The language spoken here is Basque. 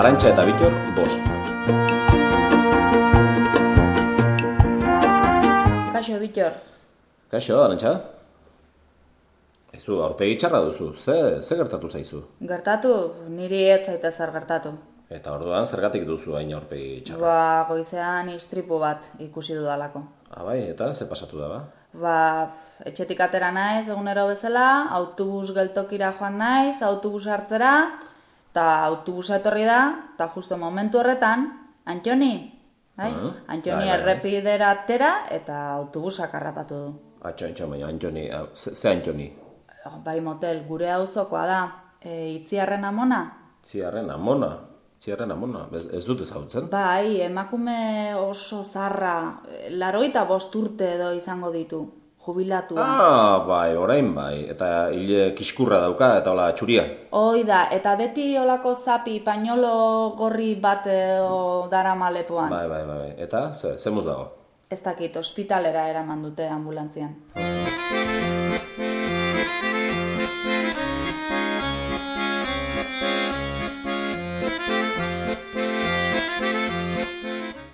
Arantxa eta Bitor, bost. Kaixo, Bitor. Kaixo, Arantxa? Aizu, aurpegi txarra duzu, ze, ze gertatu zaizu? Gertatu, niri ez zaite zer gertatu. Eta orduan zergatik duzu hain aurpegi txarra? Ba, goizean istripu bat ikusi dudalako. Ah, bai, eta ze pasatu da ba? Ba, etxetik atera naiz egunero bezala, autobus geltokira joan naiz, autobus hartzera, eta autobusa etorri da, eta justo momentu horretan, Antoni, bai? Ah, Antoni bai, bai, bai. errepidera atera eta autobusak harrapatu du. Atxo, atxo, baina Antoni, ah, ze, ze Antoni? Bai motel, gure auzokoa da, e, itziarren amona? Ziarren amona, ziarren amona, ez, ez dut ezagutzen? Bai, emakume oso zarra, laroita bost urte edo izango ditu, jubilatua. Ah, bai, orain bai, eta hile kiskurra dauka, eta hola txuria. Hoi da, eta beti olako zapi, pañolo gorri bat edo darama lepoan. Bai, bai, bai, eta ze, ze muz dago? Ez dakit, ospitalera eraman dute ambulantzian.